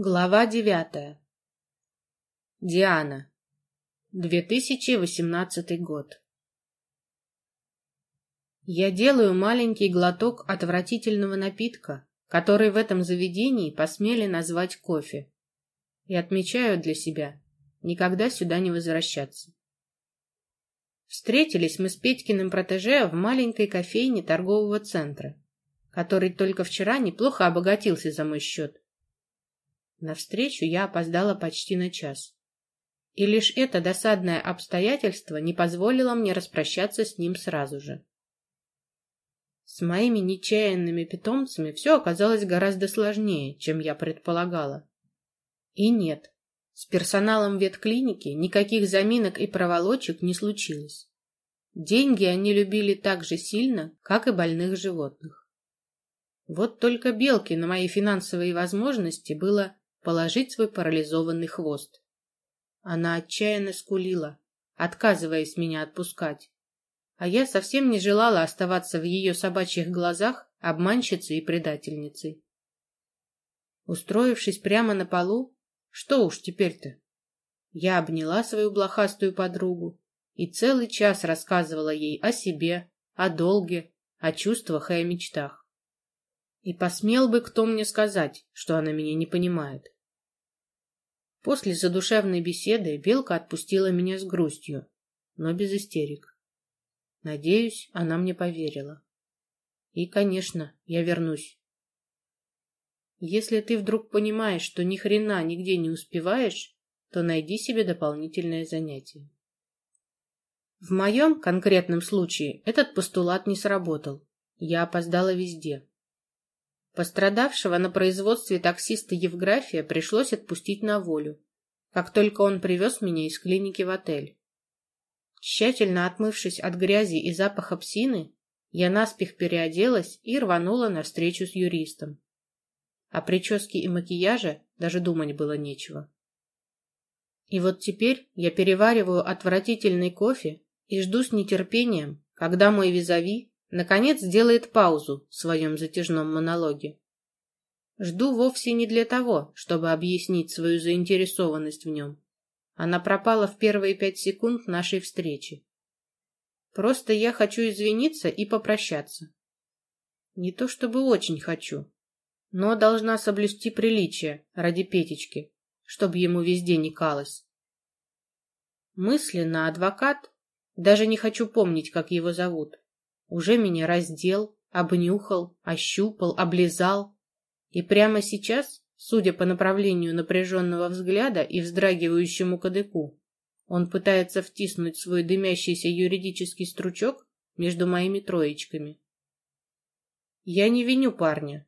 Глава девятая. Диана. 2018 год. Я делаю маленький глоток отвратительного напитка, который в этом заведении посмели назвать кофе, и отмечаю для себя никогда сюда не возвращаться. Встретились мы с Петькиным протеже в маленькой кофейне торгового центра, который только вчера неплохо обогатился за мой счет. На встречу я опоздала почти на час. И лишь это досадное обстоятельство не позволило мне распрощаться с ним сразу же. С моими нечаянными питомцами все оказалось гораздо сложнее, чем я предполагала. И нет, с персоналом ветклиники никаких заминок и проволочек не случилось. Деньги они любили так же сильно, как и больных животных. Вот только белки на мои финансовые возможности было положить свой парализованный хвост. Она отчаянно скулила, отказываясь меня отпускать. А я совсем не желала оставаться в ее собачьих глазах обманщицей и предательницей. Устроившись прямо на полу, что уж теперь-то? Я обняла свою блохастую подругу и целый час рассказывала ей о себе, о долге, о чувствах и о мечтах. И посмел бы кто мне сказать, что она меня не понимает. После задушевной беседы Белка отпустила меня с грустью, но без истерик. Надеюсь, она мне поверила. И, конечно, я вернусь. Если ты вдруг понимаешь, что ни хрена нигде не успеваешь, то найди себе дополнительное занятие. В моем конкретном случае этот постулат не сработал. Я опоздала везде. Пострадавшего на производстве таксиста Евграфия пришлось отпустить на волю, как только он привез меня из клиники в отель. Тщательно отмывшись от грязи и запаха псины, я наспех переоделась и рванула на встречу с юристом. О прическе и макияже даже думать было нечего. И вот теперь я перевариваю отвратительный кофе и жду с нетерпением, когда мой визави наконец сделает паузу в своем затяжном монологе. Жду вовсе не для того, чтобы объяснить свою заинтересованность в нем. Она пропала в первые пять секунд нашей встречи. Просто я хочу извиниться и попрощаться. Не то чтобы очень хочу, но должна соблюсти приличие ради Петечки, чтобы ему везде не калось. Мысленно адвокат, даже не хочу помнить, как его зовут, уже меня раздел, обнюхал, ощупал, облизал. И прямо сейчас, судя по направлению напряженного взгляда и вздрагивающему кадыку, он пытается втиснуть свой дымящийся юридический стручок между моими троечками. Я не виню парня,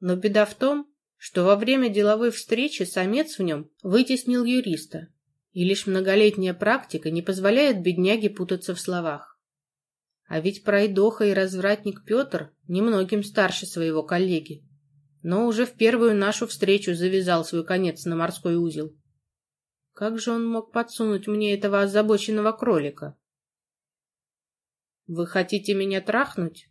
но беда в том, что во время деловой встречи самец в нем вытеснил юриста, и лишь многолетняя практика не позволяет бедняге путаться в словах. А ведь пройдоха и развратник Петр немногим старше своего коллеги, но уже в первую нашу встречу завязал свой конец на морской узел. Как же он мог подсунуть мне этого озабоченного кролика? «Вы хотите меня трахнуть?»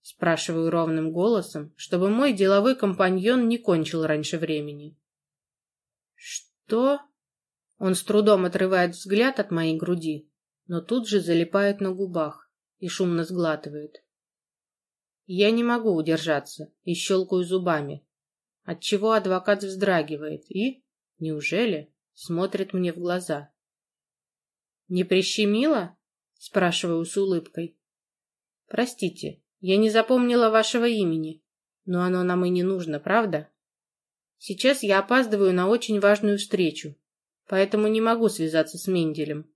Спрашиваю ровным голосом, чтобы мой деловой компаньон не кончил раньше времени. «Что?» Он с трудом отрывает взгляд от моей груди, но тут же залипает на губах и шумно сглатывает. Я не могу удержаться и щелкаю зубами, отчего адвокат вздрагивает и, неужели, смотрит мне в глаза. «Не прищемило?» — спрашиваю с улыбкой. «Простите, я не запомнила вашего имени, но оно нам и не нужно, правда? Сейчас я опаздываю на очень важную встречу, поэтому не могу связаться с Менделем.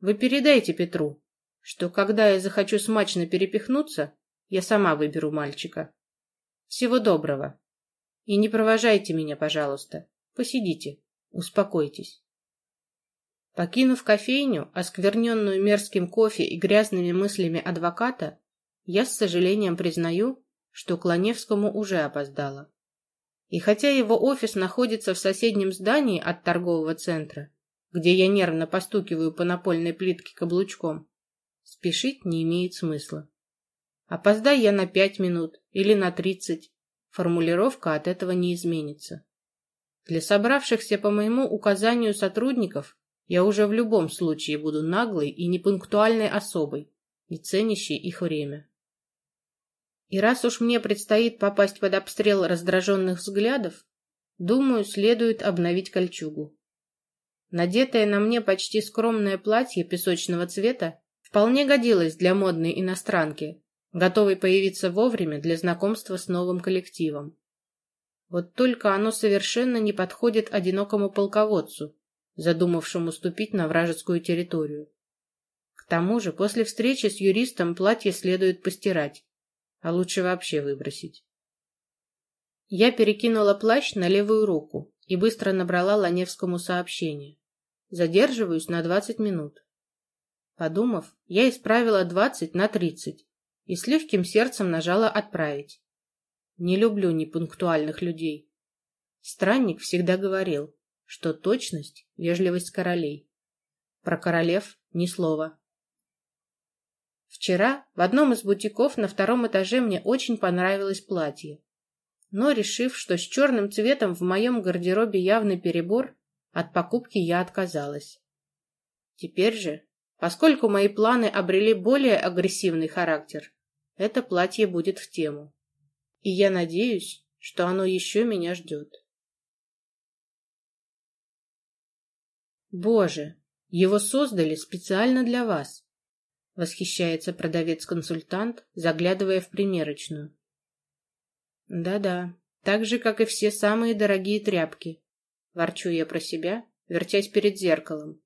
Вы передайте Петру, что когда я захочу смачно перепихнуться, я сама выберу мальчика. Всего доброго. И не провожайте меня, пожалуйста. Посидите, успокойтесь. Покинув кофейню, оскверненную мерзким кофе и грязными мыслями адвоката, я с сожалением признаю, что к Ланевскому уже опоздала. И хотя его офис находится в соседнем здании от торгового центра, где я нервно постукиваю по напольной плитке каблучком, Спешить не имеет смысла. Опоздай я на пять минут или на тридцать, формулировка от этого не изменится. Для собравшихся по моему указанию сотрудников я уже в любом случае буду наглой и непунктуальной особой, не ценящей их время. И раз уж мне предстоит попасть под обстрел раздраженных взглядов, думаю, следует обновить кольчугу. Надетое на мне почти скромное платье песочного цвета вполне годилось для модной иностранки, готовой появиться вовремя для знакомства с новым коллективом. Вот только оно совершенно не подходит одинокому полководцу, задумавшему ступить на вражескую территорию. К тому же после встречи с юристом платье следует постирать, а лучше вообще выбросить. Я перекинула плащ на левую руку и быстро набрала Ланевскому сообщение. Задерживаюсь на двадцать минут. Подумав, я исправила двадцать на тридцать и с легким сердцем нажала «Отправить». Не люблю непунктуальных людей. Странник всегда говорил, что точность — вежливость королей. Про королев ни слова. Вчера в одном из бутиков на втором этаже мне очень понравилось платье. Но, решив, что с черным цветом в моем гардеробе явный перебор, от покупки я отказалась. Теперь же, поскольку мои планы обрели более агрессивный характер, это платье будет в тему. И я надеюсь, что оно еще меня ждет. Боже, его создали специально для вас. Восхищается продавец-консультант, заглядывая в примерочную. Да-да, так же, как и все самые дорогие тряпки. Ворчу я про себя, вертясь перед зеркалом.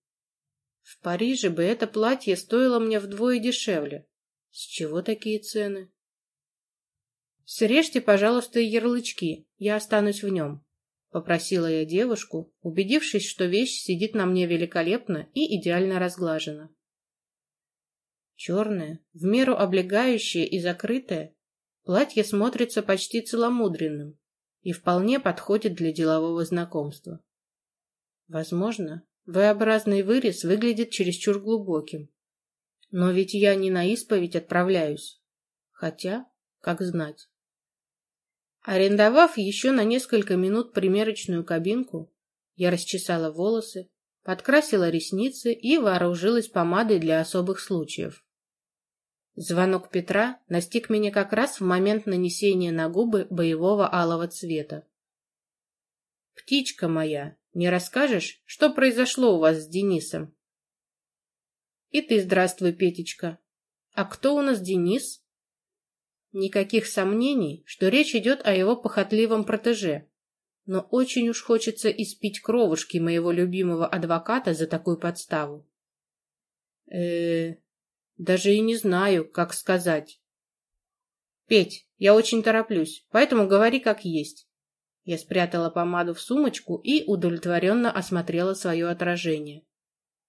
В Париже бы это платье стоило мне вдвое дешевле. С чего такие цены? Срежьте, пожалуйста, ярлычки, я останусь в нем. Попросила я девушку, убедившись, что вещь сидит на мне великолепно и идеально разглажена. Черное, в меру облегающее и закрытое, платье смотрится почти целомудренным и вполне подходит для делового знакомства. Возможно, V-образный вырез выглядит чересчур глубоким. Но ведь я не на исповедь отправляюсь. Хотя, как знать. Арендовав еще на несколько минут примерочную кабинку, я расчесала волосы, подкрасила ресницы и вооружилась помадой для особых случаев. Звонок Петра настиг меня как раз в момент нанесения на губы боевого алого цвета. «Птичка моя, не расскажешь, что произошло у вас с Денисом?» «И ты здравствуй, Петечка. А кто у нас Денис?» Никаких сомнений, что речь идет о его похотливом протеже. Но очень уж хочется испить кровушки моего любимого адвоката за такую подставу. э даже и не знаю, как сказать. Петь, я очень тороплюсь, поэтому говори как есть. Я спрятала помаду в сумочку и удовлетворенно осмотрела свое отражение.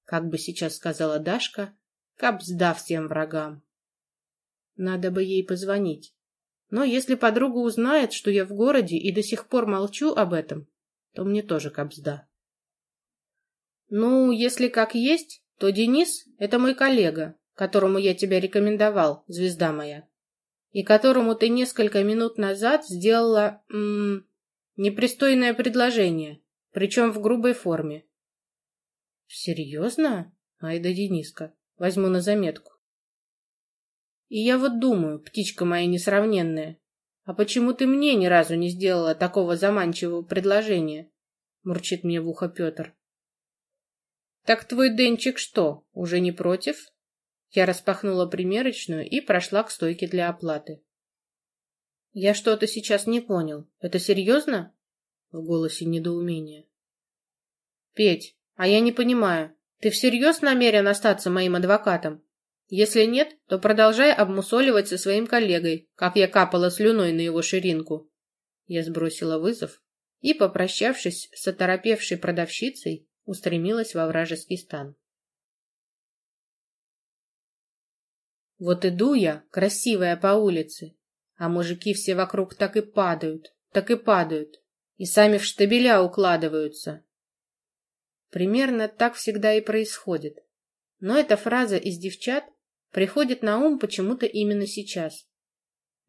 Как бы сейчас сказала Дашка, капсда всем врагам. Надо бы ей позвонить. Но если подруга узнает, что я в городе и до сих пор молчу об этом, то мне тоже капсда. Ну, если как есть, то Денис — это мой коллега, которому я тебя рекомендовал, звезда моя, и которому ты несколько минут назад сделала м -м, непристойное предложение, причем в грубой форме. Серьезно? Ай да Дениска, возьму на заметку. И я вот думаю, птичка моя несравненная, а почему ты мне ни разу не сделала такого заманчивого предложения? Мурчит мне в ухо Петр. Так твой Денчик что, уже не против? Я распахнула примерочную и прошла к стойке для оплаты. Я что-то сейчас не понял. Это серьезно? В голосе недоумение. Петь, а я не понимаю, ты всерьез намерен остаться моим адвокатом? Если нет, то продолжай обмусоливать со своим коллегой, как я капала слюной на его ширинку. Я сбросила вызов и, попрощавшись с оторопевшей продавщицей, устремилась во вражеский стан. Вот иду я, красивая по улице, а мужики все вокруг так и падают, так и падают, и сами в штабеля укладываются. Примерно так всегда и происходит. Но эта фраза из девчат приходит на ум почему-то именно сейчас.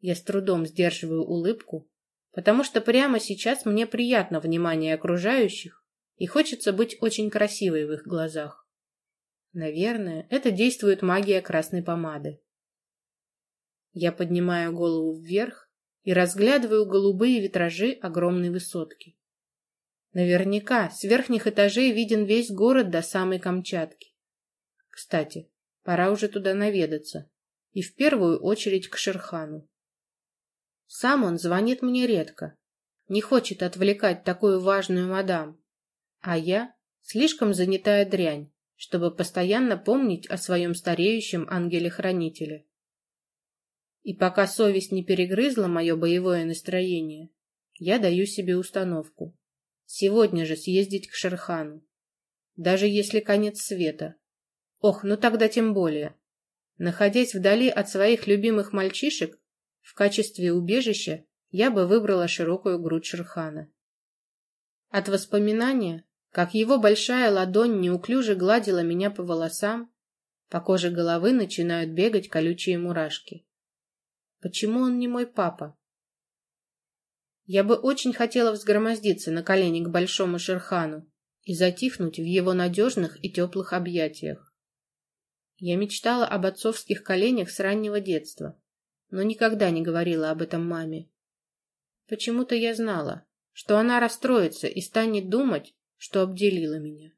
Я с трудом сдерживаю улыбку, потому что прямо сейчас мне приятно внимание окружающих и хочется быть очень красивой в их глазах. Наверное, это действует магия красной помады. Я поднимаю голову вверх и разглядываю голубые витражи огромной высотки. Наверняка с верхних этажей виден весь город до самой Камчатки. Кстати, пора уже туда наведаться. И в первую очередь к Шерхану. Сам он звонит мне редко. Не хочет отвлекать такую важную мадам. А я слишком занятая дрянь, чтобы постоянно помнить о своем стареющем ангеле-хранителе. И пока совесть не перегрызла мое боевое настроение, я даю себе установку. Сегодня же съездить к Шерхану. Даже если конец света. Ох, ну тогда тем более. Находясь вдали от своих любимых мальчишек, в качестве убежища я бы выбрала широкую грудь Шерхана. От воспоминания, как его большая ладонь неуклюже гладила меня по волосам, по коже головы начинают бегать колючие мурашки. Почему он не мой папа? Я бы очень хотела взгромоздиться на колени к большому Шерхану и затихнуть в его надежных и теплых объятиях. Я мечтала об отцовских коленях с раннего детства, но никогда не говорила об этом маме. Почему-то я знала, что она расстроится и станет думать, что обделила меня.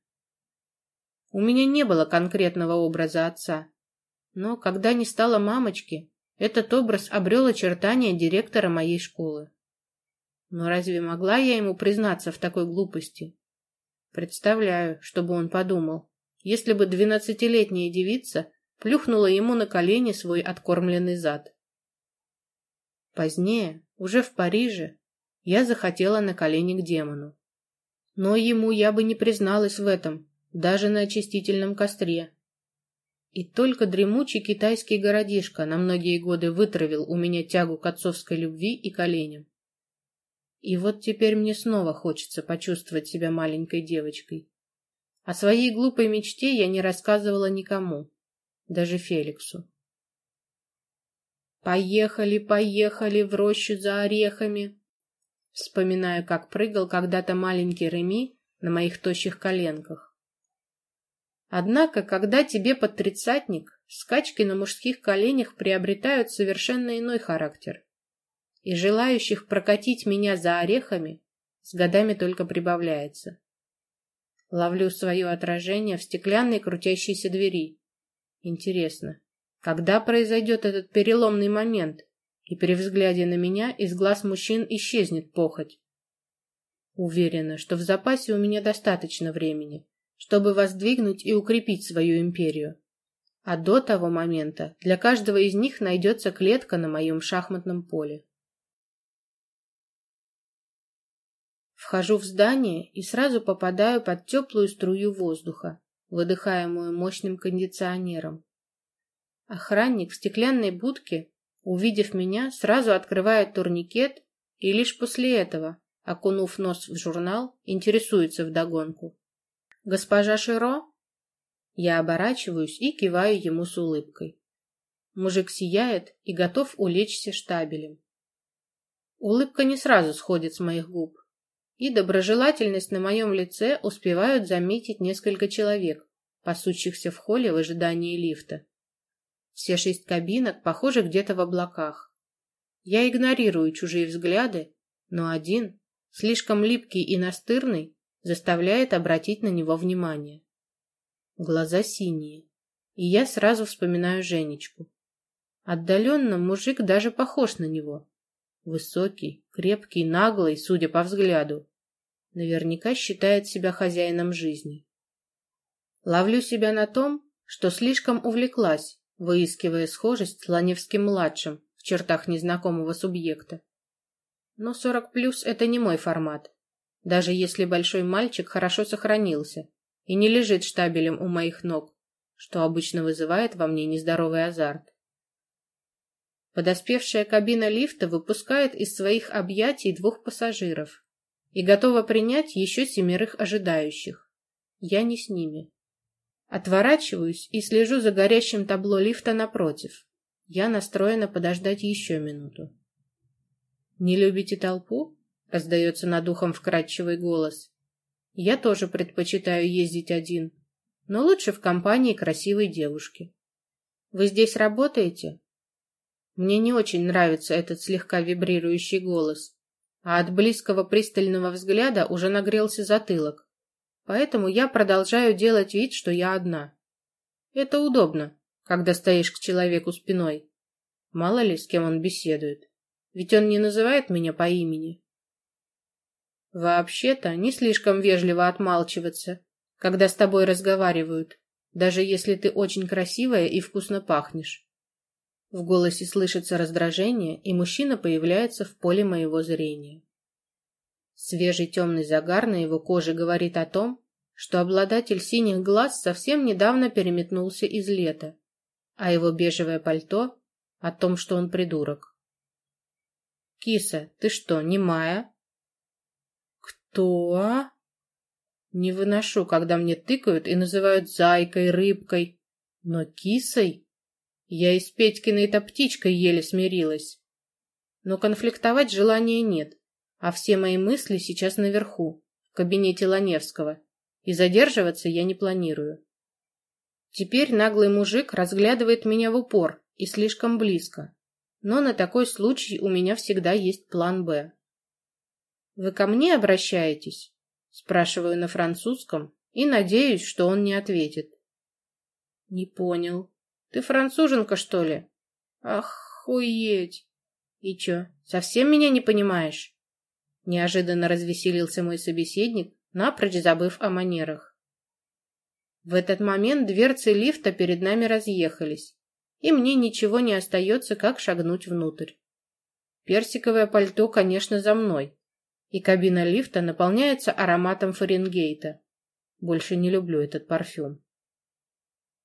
У меня не было конкретного образа отца, но когда не стало мамочки, этот образ обрел очертания директора моей школы. Но разве могла я ему признаться в такой глупости? Представляю, что бы он подумал, если бы двенадцатилетняя девица плюхнула ему на колени свой откормленный зад. Позднее, уже в Париже, я захотела на колени к демону. Но ему я бы не призналась в этом, даже на очистительном костре. И только дремучий китайский городишко на многие годы вытравил у меня тягу к отцовской любви и коленям. И вот теперь мне снова хочется почувствовать себя маленькой девочкой. О своей глупой мечте я не рассказывала никому, даже Феликсу. «Поехали, поехали в рощу за орехами!» Вспоминаю, как прыгал когда-то маленький Реми на моих тощих коленках. Однако, когда тебе под тридцатник, скачки на мужских коленях приобретают совершенно иной характер. И желающих прокатить меня за орехами с годами только прибавляется. Ловлю свое отражение в стеклянной крутящейся двери. Интересно, когда произойдет этот переломный момент, и при взгляде на меня из глаз мужчин исчезнет похоть? Уверена, что в запасе у меня достаточно времени чтобы воздвигнуть и укрепить свою империю. А до того момента для каждого из них найдется клетка на моем шахматном поле. Вхожу в здание и сразу попадаю под теплую струю воздуха, выдыхаемую мощным кондиционером. Охранник в стеклянной будке, увидев меня, сразу открывает турникет и лишь после этого, окунув нос в журнал, интересуется вдогонку. «Госпожа Широ?» Я оборачиваюсь и киваю ему с улыбкой. Мужик сияет и готов улечься штабелем. Улыбка не сразу сходит с моих губ, и доброжелательность на моем лице успевают заметить несколько человек, пасущихся в холле в ожидании лифта. Все шесть кабинок похожи где-то в облаках. Я игнорирую чужие взгляды, но один, слишком липкий и настырный, заставляет обратить на него внимание. Глаза синие, и я сразу вспоминаю Женечку. Отдаленно мужик даже похож на него. Высокий, крепкий, наглый, судя по взгляду. Наверняка считает себя хозяином жизни. Ловлю себя на том, что слишком увлеклась, выискивая схожесть с Ланевским-младшим в чертах незнакомого субъекта. Но 40 плюс это не мой формат даже если большой мальчик хорошо сохранился и не лежит штабелем у моих ног, что обычно вызывает во мне нездоровый азарт. Подоспевшая кабина лифта выпускает из своих объятий двух пассажиров и готова принять еще семерых ожидающих. Я не с ними. Отворачиваюсь и слежу за горящим табло лифта напротив. Я настроена подождать еще минуту. «Не любите толпу?» — раздается над ухом вкрадчивый голос. «Я тоже предпочитаю ездить один, но лучше в компании красивой девушки. Вы здесь работаете?» Мне не очень нравится этот слегка вибрирующий голос, а от близкого пристального взгляда уже нагрелся затылок. Поэтому я продолжаю делать вид, что я одна. Это удобно, когда стоишь к человеку спиной. Мало ли, с кем он беседует. Ведь он не называет меня по имени. Вообще-то, не слишком вежливо отмалчиваться, когда с тобой разговаривают, даже если ты очень красивая и вкусно пахнешь. В голосе слышится раздражение, и мужчина появляется в поле моего зрения. Свежий темный загар на его коже говорит о том, что обладатель синих глаз совсем недавно переметнулся из лета, а его бежевое пальто — о том, что он придурок. «Киса, ты что, не Майя?» «Кто?» «Не выношу, когда мне тыкают и называют зайкой, рыбкой, но кисой...» Я и с Петькиной-то птичкой еле смирилась. Но конфликтовать желания нет, а все мои мысли сейчас наверху, в кабинете Ланевского, и задерживаться я не планирую. Теперь наглый мужик разглядывает меня в упор и слишком близко, но на такой случай у меня всегда есть план «Б». «Вы ко мне обращаетесь?» Спрашиваю на французском и надеюсь, что он не ответит. «Не понял», ты француженка, что ли? Охуеть! И чё, совсем меня не понимаешь? Неожиданно развеселился мой собеседник, напрочь забыв о манерах. В этот момент дверцы лифта перед нами разъехались, и мне ничего не остается, как шагнуть внутрь. Персиковое пальто, конечно, за мной, и кабина лифта наполняется ароматом Фаренгейта. Больше не люблю этот парфюм.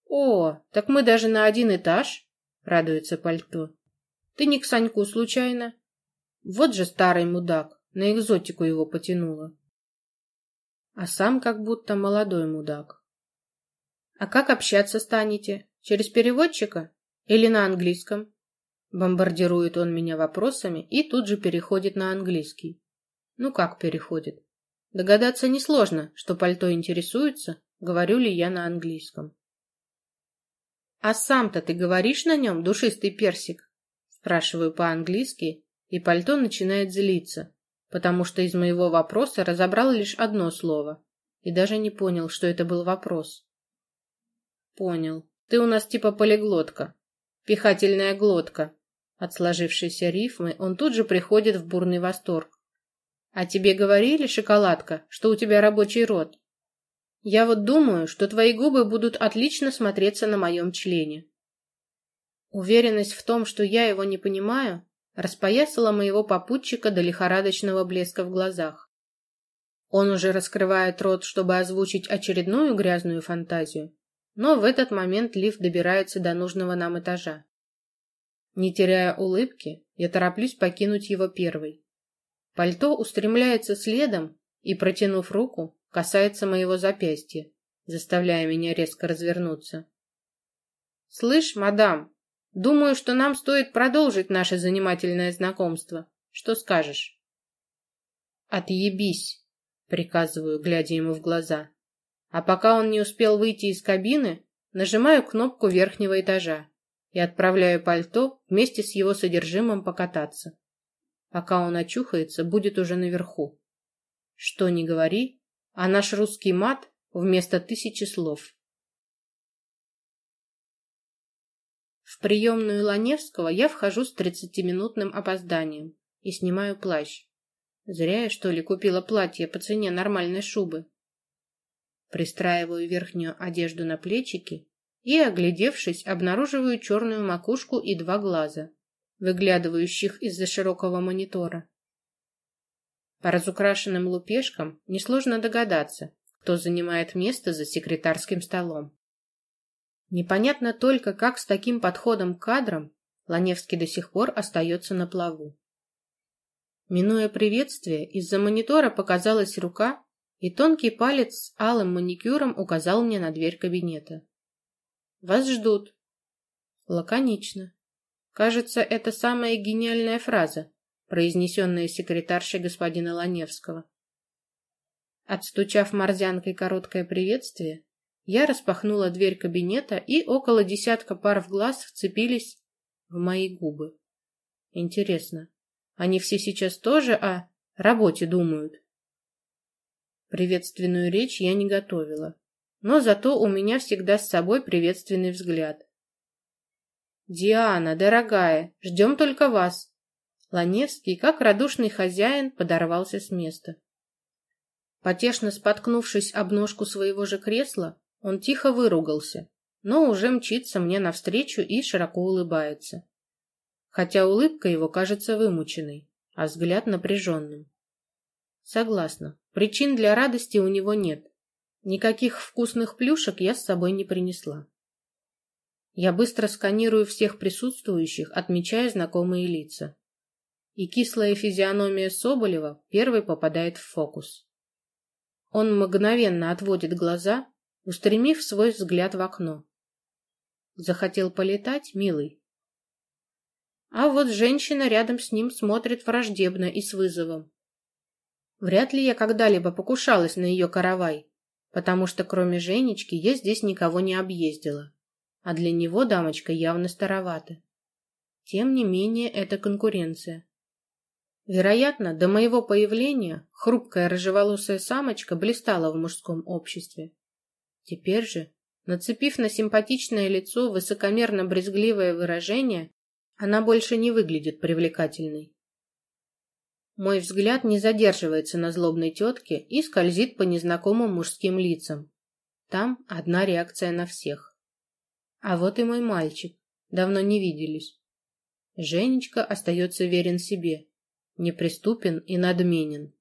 «О, так мы даже на один этаж?» — радуется пальто. «Ты не к Саньку случайно?» Вот же старый мудак, на экзотику его потянуло. А сам как будто молодой мудак. «А как общаться станете? Через переводчика? Или на английском?» Бомбардирует он меня вопросами и тут же переходит на английский. Ну как переходит? Догадаться несложно, что пальто интересуется, говорю ли я на английском. «А сам-то ты говоришь на нем, душистый персик?» Спрашиваю по-английски, и пальто начинает злиться, потому что из моего вопроса разобрал лишь одно слово и даже не понял, что это был вопрос. «Понял. Ты у нас типа полиглотка. Пихательная глотка». От сложившейся рифмы он тут же приходит в бурный восторг. «А тебе говорили, шоколадка, что у тебя рабочий рот?» Я вот думаю, что твои губы будут отлично смотреться на моем члене. Уверенность в том, что я его не понимаю, распоясала моего попутчика до лихорадочного блеска в глазах. Он уже раскрывает рот, чтобы озвучить очередную грязную фантазию, но в этот момент лифт добирается до нужного нам этажа. Не теряя улыбки, я тороплюсь покинуть его первой. Пальто устремляется следом и, протянув руку, касается моего запястья, заставляя меня резко развернуться. «Слышь, мадам, думаю, что нам стоит продолжить наше занимательное знакомство. Что скажешь?» «Отъебись», — приказываю, глядя ему в глаза. А пока он не успел выйти из кабины, нажимаю кнопку верхнего этажа и отправляю пальто вместе с его содержимым покататься. Пока он очухается, будет уже наверху. Что ни говори, а наш русский мат вместо тысячи слов. В приемную Ланевского я вхожу с тридцатиминутным опозданием и снимаю плащ. Зря я, что ли, купила платье по цене нормальной шубы. Пристраиваю верхнюю одежду на плечики и, оглядевшись, обнаруживаю черную макушку и два глаза, выглядывающих из-за широкого монитора. По разукрашенным лупешкам несложно догадаться, кто занимает место за секретарским столом. Непонятно только, как с таким подходом к кадрам Ланевский до сих пор остается на плаву. Минуя приветствие, из-за монитора показалась рука, и тонкий палец с алым маникюром указал мне на дверь кабинета. «Вас ждут». Лаконично. Кажется, это самая гениальная фраза, произнесенное секретаршей господина Ланевского. Отстучав морзянкой короткое приветствие, я распахнула дверь кабинета, и около десятка пар в глаз вцепились в мои губы. Интересно, они все сейчас тоже о работе думают? Приветственную речь я не готовила, но зато у меня всегда с собой приветственный взгляд. «Диана, дорогая, ждем только вас!» Ланевский, как радушный хозяин, подорвался с места. Потешно споткнувшись об ножку своего же кресла, он тихо выругался, но уже мчится мне навстречу и широко улыбается. Хотя улыбка его кажется вымученной, а взгляд напряженным. Согласна, причин для радости у него нет. Никаких вкусных плюшек я с собой не принесла. Я быстро сканирую всех присутствующих, отмечая знакомые лица. И кислая физиономия Соболева первой попадает в фокус. Он мгновенно отводит глаза, устремив свой взгляд в окно. Захотел полетать, милый? А вот женщина рядом с ним смотрит враждебно и с вызовом. Вряд ли я когда-либо покушалась на ее каравай, потому что кроме Женечки я здесь никого не объездила а для него дамочка явно старовата. Тем не менее, это конкуренция. Вероятно, до моего появления хрупкая рыжеволосая самочка блистала в мужском обществе. Теперь же, нацепив на симпатичное лицо высокомерно-брезгливое выражение, она больше не выглядит привлекательной. Мой взгляд не задерживается на злобной тетке и скользит по незнакомым мужским лицам. Там одна реакция на всех. А вот и мой мальчик. Давно не виделись. Женечка остается верен себе, неприступен и надменен.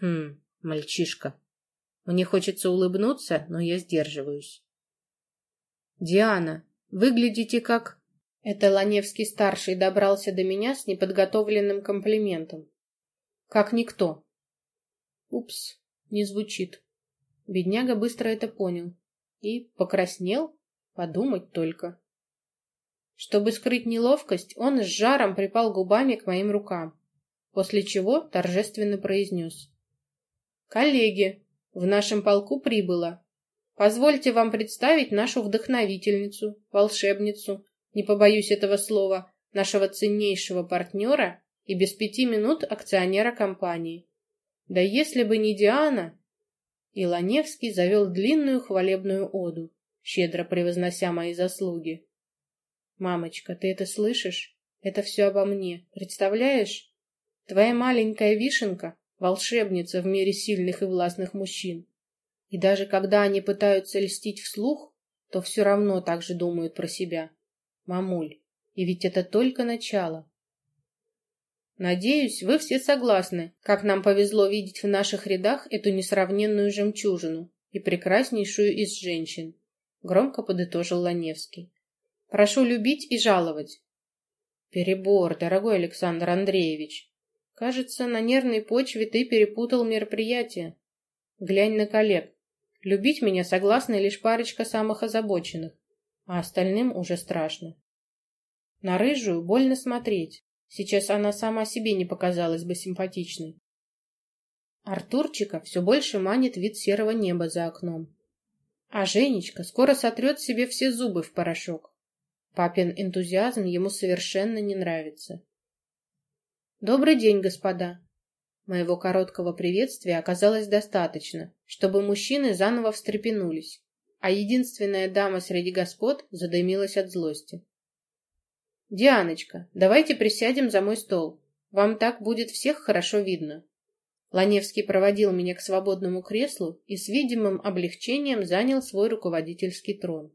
Хм, мальчишка. Мне хочется улыбнуться, но я сдерживаюсь. Диана, выглядите как... Это Ланевский-старший добрался до меня с неподготовленным комплиментом. Как никто. Упс, не звучит. Бедняга быстро это понял. И покраснел, Подумать только. Чтобы скрыть неловкость, он с жаром припал губами к моим рукам, после чего торжественно произнес. «Коллеги, в нашем полку прибыло. Позвольте вам представить нашу вдохновительницу, волшебницу, не побоюсь этого слова, нашего ценнейшего партнера и без пяти минут акционера компании. Да если бы не Диана...» И Ланевский завел длинную хвалебную оду щедро превознося мои заслуги. «Мамочка, ты это слышишь? Это все обо мне. Представляешь? Твоя маленькая вишенка — волшебница в мире сильных и властных мужчин. И даже когда они пытаются льстить вслух, то все равно так же думают про себя. Мамуль, и ведь это только начало. Надеюсь, вы все согласны, как нам повезло видеть в наших рядах эту несравненную жемчужину и прекраснейшую из женщин громко подытожил Ланевский. Прошу любить и жаловать. Перебор, дорогой Александр Андреевич. Кажется, на нервной почве ты перепутал мероприятие. Глянь на коллег. Любить меня согласна лишь парочка самых озабоченных, а остальным уже страшно. На рыжую больно смотреть. Сейчас она сама себе не показалась бы симпатичной. Артурчика все больше манит вид серого неба за окном. А Женечка скоро сотрет себе все зубы в порошок. Папин энтузиазм ему совершенно не нравится. «Добрый день, господа!» Моего короткого приветствия оказалось достаточно, чтобы мужчины заново встрепенулись, а единственная дама среди господ задымилась от злости. «Дианочка, давайте присядем за мой стол. Вам так будет всех хорошо видно». Ланевский проводил меня к свободному креслу и с видимым облегчением занял свой руководительский трон.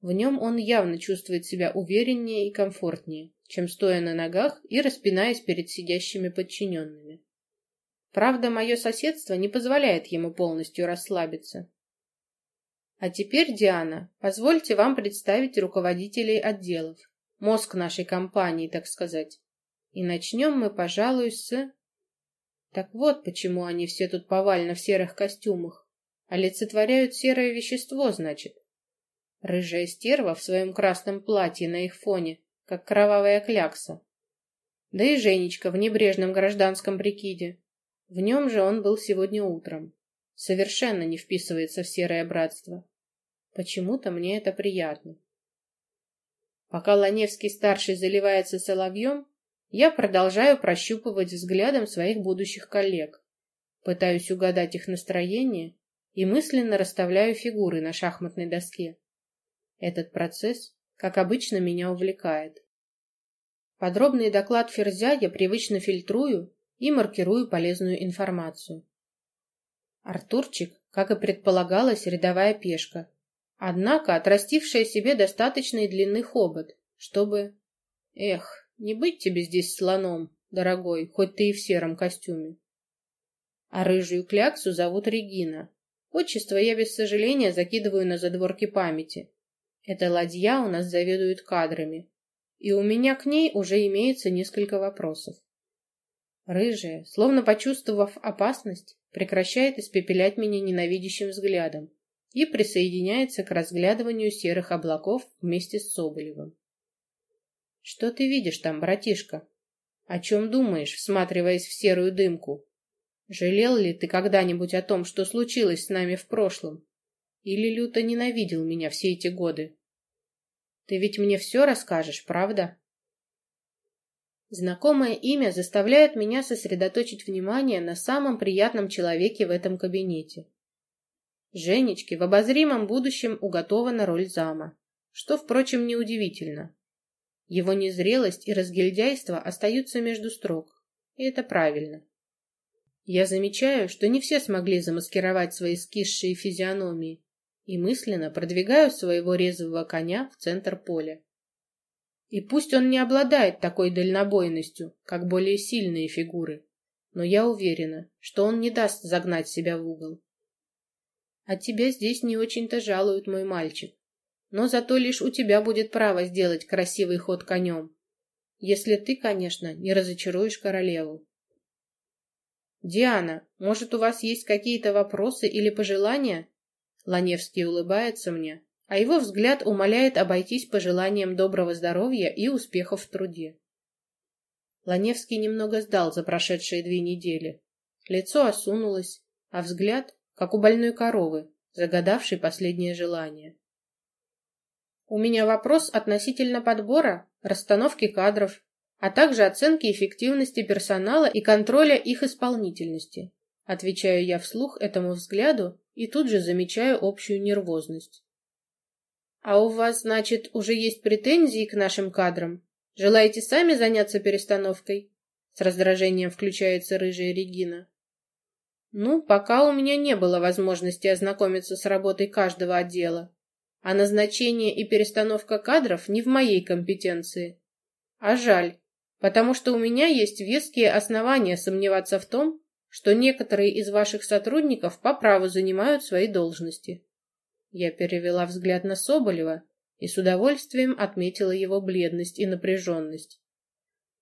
В нем он явно чувствует себя увереннее и комфортнее, чем стоя на ногах и распинаясь перед сидящими подчиненными. Правда, мое соседство не позволяет ему полностью расслабиться. А теперь, Диана, позвольте вам представить руководителей отделов, мозг нашей компании, так сказать. И начнем мы, пожалуй, с... Так вот, почему они все тут повально в серых костюмах. Олицетворяют серое вещество, значит. Рыжая стерва в своем красном платье на их фоне, как кровавая клякса. Да и Женечка в небрежном гражданском прикиде. В нем же он был сегодня утром. Совершенно не вписывается в серое братство. Почему-то мне это приятно. Пока Ланевский-старший заливается соловьем, я продолжаю прощупывать взглядом своих будущих коллег. Пытаюсь угадать их настроение и мысленно расставляю фигуры на шахматной доске. Этот процесс, как обычно, меня увлекает. Подробный доклад Ферзя я привычно фильтрую и маркирую полезную информацию. Артурчик, как и предполагалось, рядовая пешка, однако отрастившая себе достаточной длины хобот, чтобы... Эх, не быть тебе здесь слоном, дорогой, хоть ты и в сером костюме. А рыжую кляксу зовут Регина. Отчество я без сожаления закидываю на задворки памяти. Эта ладья у нас заведует кадрами, и у меня к ней уже имеется несколько вопросов. Рыжая, словно почувствовав опасность, прекращает испепелять меня ненавидящим взглядом и присоединяется к разглядыванию серых облаков вместе с Соболевым. «Что ты видишь там, братишка? О чем думаешь, всматриваясь в серую дымку? Жалел ли ты когда-нибудь о том, что случилось с нами в прошлом? Или люто ненавидел меня все эти годы? Ты ведь мне все расскажешь, правда? Знакомое имя заставляет меня сосредоточить внимание на самом приятном человеке в этом кабинете. Женечке в обозримом будущем уготована роль зама, что, впрочем, неудивительно. Его незрелость и разгильдяйство остаются между строк, и это правильно. Я замечаю, что не все смогли замаскировать свои скисшие физиономии, и мысленно продвигаю своего резвого коня в центр поля. И пусть он не обладает такой дальнобойностью, как более сильные фигуры, но я уверена, что он не даст загнать себя в угол. А тебя здесь не очень-то жалуют, мой мальчик. Но зато лишь у тебя будет право сделать красивый ход конем. Если ты, конечно, не разочаруешь королеву. «Диана, может, у вас есть какие-то вопросы или пожелания?» Ланевский улыбается мне, а его взгляд умоляет обойтись пожеланием доброго здоровья и успехов в труде. Ланевский немного сдал за прошедшие две недели. Лицо осунулось, а взгляд, как у больной коровы, загадавшей последнее желание. У меня вопрос относительно подбора, расстановки кадров, а также оценки эффективности персонала и контроля их исполнительности. Отвечаю я вслух этому взгляду и тут же замечаю общую нервозность. А у вас, значит, уже есть претензии к нашим кадрам? Желаете сами заняться перестановкой? С раздражением включается рыжая Регина. Ну, пока у меня не было возможности ознакомиться с работой каждого отдела, а назначение и перестановка кадров не в моей компетенции. А жаль, потому что у меня есть веские основания сомневаться в том, что некоторые из ваших сотрудников по праву занимают свои должности. Я перевела взгляд на Соболева и с удовольствием отметила его бледность и напряженность.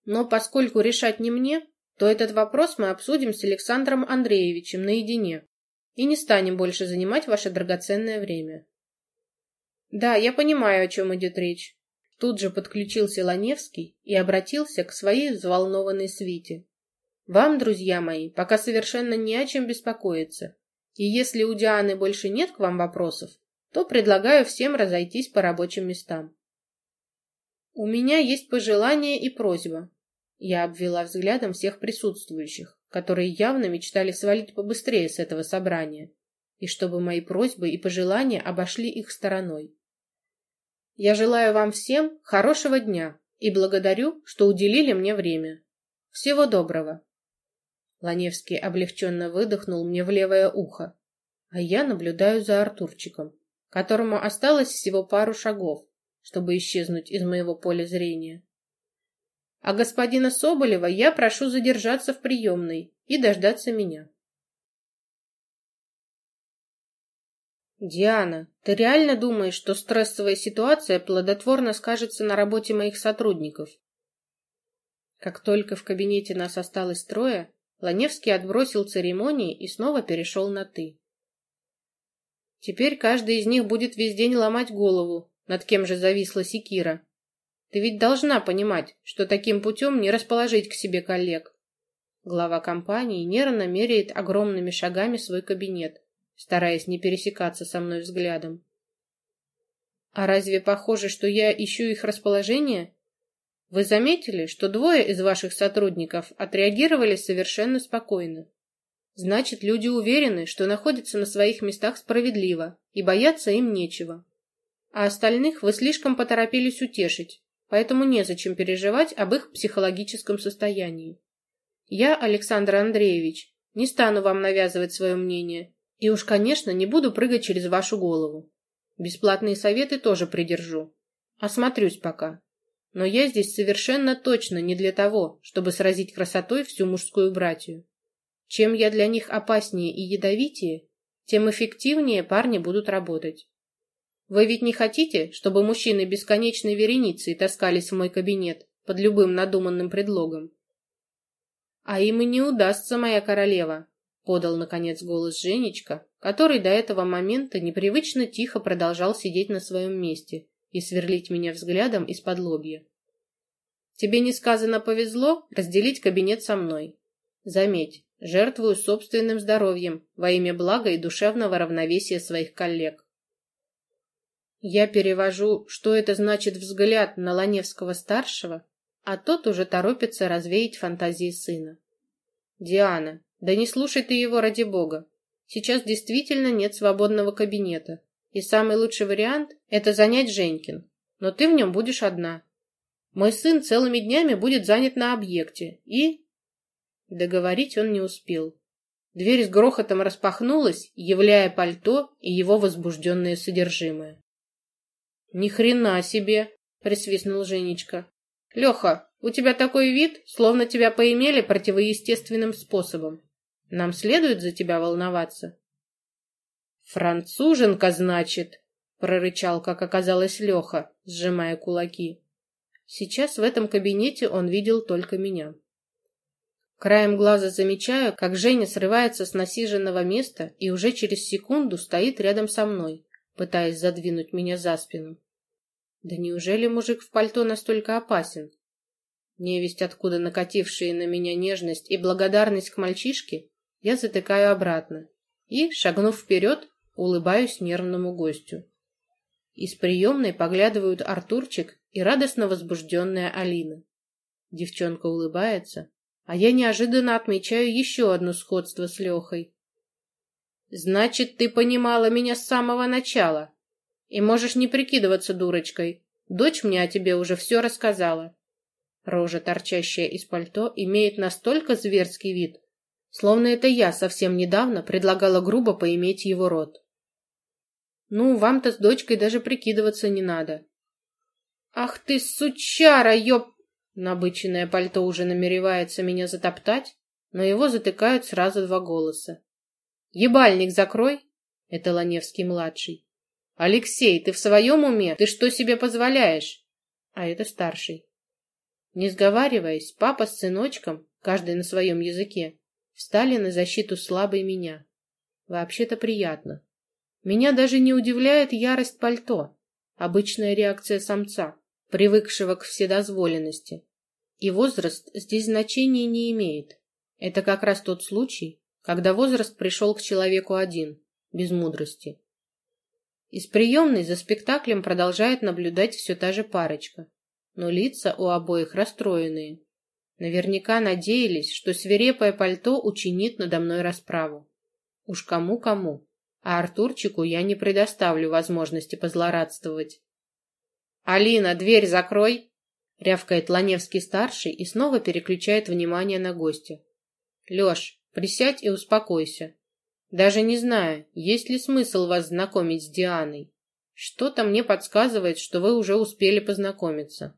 Но поскольку решать не мне, то этот вопрос мы обсудим с Александром Андреевичем наедине и не станем больше занимать ваше драгоценное время. Да, я понимаю, о чем идет речь. Тут же подключился Ланевский и обратился к своей взволнованной свите. «Вам, друзья мои, пока совершенно не о чем беспокоиться. И если у Дианы больше нет к вам вопросов, то предлагаю всем разойтись по рабочим местам. У меня есть пожелание и просьба. Я обвела взглядом всех присутствующих, которые явно мечтали свалить побыстрее с этого собрания, и чтобы мои просьбы и пожелания обошли их стороной. Я желаю вам всем хорошего дня и благодарю, что уделили мне время. Всего доброго. Ланевский облегченно выдохнул мне в левое ухо, а я наблюдаю за Артурчиком, которому осталось всего пару шагов, чтобы исчезнуть из моего поля зрения. А господина Соболева я прошу задержаться в приемной и дождаться меня. «Диана, ты реально думаешь, что стрессовая ситуация плодотворно скажется на работе моих сотрудников?» Как только в кабинете нас осталось трое, Ланевский отбросил церемонии и снова перешел на «ты». Теперь каждый из них будет весь день ломать голову, над кем же зависла секира. Ты ведь должна понимать, что таким путем не расположить к себе коллег. Глава компании нервно меряет огромными шагами свой кабинет, стараясь не пересекаться со мной взглядом. А разве похоже, что я ищу их расположение? Вы заметили, что двое из ваших сотрудников отреагировали совершенно спокойно? Значит, люди уверены, что находятся на своих местах справедливо, и бояться им нечего. А остальных вы слишком поторопились утешить, поэтому незачем переживать об их психологическом состоянии. Я, Александр Андреевич, не стану вам навязывать свое мнение, и уж, конечно, не буду прыгать через вашу голову. Бесплатные советы тоже придержу. Осмотрюсь пока. Но я здесь совершенно точно не для того, чтобы сразить красотой всю мужскую братью. Чем я для них опаснее и ядовитее, тем эффективнее парни будут работать. Вы ведь не хотите, чтобы мужчины бесконечной вереницей таскались в мой кабинет под любым надуманным предлогом? А им и не удастся, моя королева, подал наконец голос Женечка, который до этого момента непривычно тихо продолжал сидеть на своем месте и сверлить меня взглядом из-под лобья. Тебе несказанно повезло разделить кабинет со мной. Заметь, жертвую собственным здоровьем во имя блага и душевного равновесия своих коллег. Я перевожу, что это значит взгляд на Ланевского-старшего, а тот уже торопится развеять фантазии сына. Диана, да не слушай ты его ради бога. Сейчас действительно нет свободного кабинета. И самый лучший вариант – это занять Женькин. Но ты в нем будешь одна. Мой сын целыми днями будет занят на объекте. И... Договорить он не успел. Дверь с грохотом распахнулась, являя пальто и его возбужденное содержимое. «Ни хрена себе!» — присвистнул Женечка. «Леха, у тебя такой вид, словно тебя поимели противоестественным способом. Нам следует за тебя волноваться?» «Француженка, значит!» — прорычал, как оказалось, Леха, сжимая кулаки. Сейчас в этом кабинете он видел только меня. Краем глаза замечаю, как Женя срывается с насиженного места и уже через секунду стоит рядом со мной, пытаясь задвинуть меня за спину. Да неужели мужик в пальто настолько опасен? Невесть, откуда накатившие на меня нежность и благодарность к мальчишке, я затыкаю обратно и, шагнув вперед, улыбаюсь нервному гостю. Из приемной поглядывают Артурчик и радостно возбужденная Алина. Девчонка улыбается, а я неожиданно отмечаю еще одно сходство с Лехой. «Значит, ты понимала меня с самого начала и можешь не прикидываться дурочкой. Дочь мне о тебе уже все рассказала». Рожа, торчащая из пальто, имеет настолько зверский вид, словно это я совсем недавно предлагала грубо поиметь его рот. Ну, вам-то с дочкой даже прикидываться не надо. Ах ты, сучара, ёп! Набыченное пальто уже намеревается меня затоптать, но его затыкают сразу два голоса. «Ебальник закрой!» — это Ланевский-младший. «Алексей, ты в своем уме? Ты что себе позволяешь?» А это старший. Не сговариваясь, папа с сыночком, каждый на своем языке, встали на защиту слабой меня. Вообще-то приятно. Меня даже не удивляет ярость пальто, обычная реакция самца, привыкшего к вседозволенности. И возраст здесь значения не имеет. Это как раз тот случай, когда возраст пришел к человеку один, без мудрости. Из приемной за спектаклем продолжает наблюдать все та же парочка, но лица у обоих расстроенные. Наверняка надеялись, что свирепое пальто учинит надо мной расправу. Уж кому-кому, а Артурчику я не предоставлю возможности позлорадствовать. «Алина, дверь закрой!» — рявкает Ланевский-старший и снова переключает внимание на гостя. «Леш, присядь и успокойся. Даже не знаю, есть ли смысл вас знакомить с Дианой. Что-то мне подсказывает, что вы уже успели познакомиться».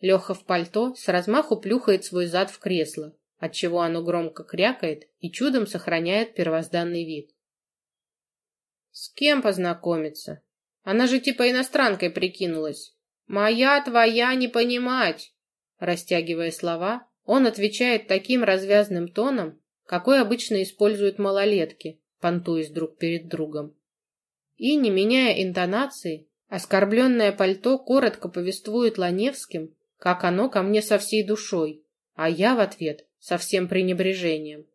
Леха в пальто с размаху плюхает свой зад в кресло, отчего оно громко крякает и чудом сохраняет первозданный вид. С кем познакомиться? Она же типа иностранкой прикинулась. Моя твоя не понимать. Растягивая слова, он отвечает таким развязным тоном, какой обычно используют малолетки, понтуясь друг перед другом. И, не меняя интонации, Оскорбленное пальто коротко повествует Ланевским, как оно ко мне со всей душой, а я в ответ со всем пренебрежением.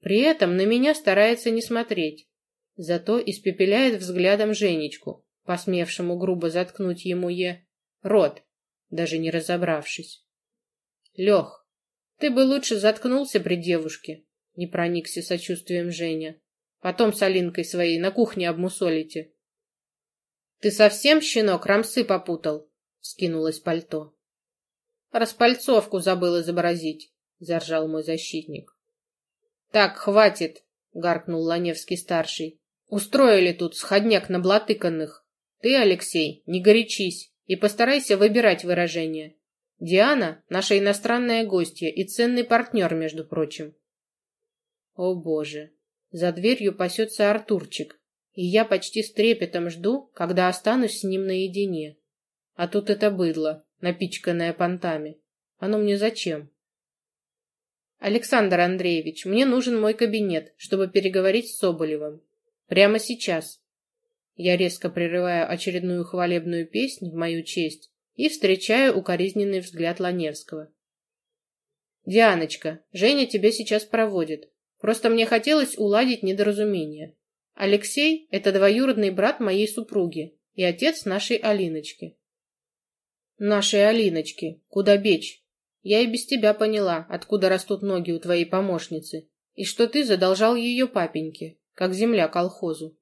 При этом на меня старается не смотреть, зато испепеляет взглядом Женечку, посмевшему грубо заткнуть ему е рот, даже не разобравшись. Лех, ты бы лучше заткнулся при девушке, не проникся сочувствием Женя. Потом с Алинкой своей на кухне обмусолите. Ты совсем, щенок, рамсы попутал? Скинулось пальто. Распальцовку забыл изобразить, заржал мой защитник. Так, хватит, гаркнул Ланевский-старший. Устроили тут сходняк на блатыканных. Ты, Алексей, не горячись и постарайся выбирать выражение. Диана — наша иностранная гостья и ценный партнер, между прочим. О, Боже! За дверью пасется Артурчик, и я почти с трепетом жду, когда останусь с ним наедине. А тут это быдло, напичканное понтами. Оно мне зачем? Александр Андреевич, мне нужен мой кабинет, чтобы переговорить с Соболевым. Прямо сейчас. Я резко прерываю очередную хвалебную песню в мою честь и встречаю укоризненный взгляд Ланевского. «Дианочка, Женя тебя сейчас проводит. Просто мне хотелось уладить недоразумение. Алексей — это двоюродный брат моей супруги и отец нашей Алиночки». «Нашей Алиночки. Куда бечь? Я и без тебя поняла, откуда растут ноги у твоей помощницы, и что ты задолжал ее папеньке, как земля колхозу.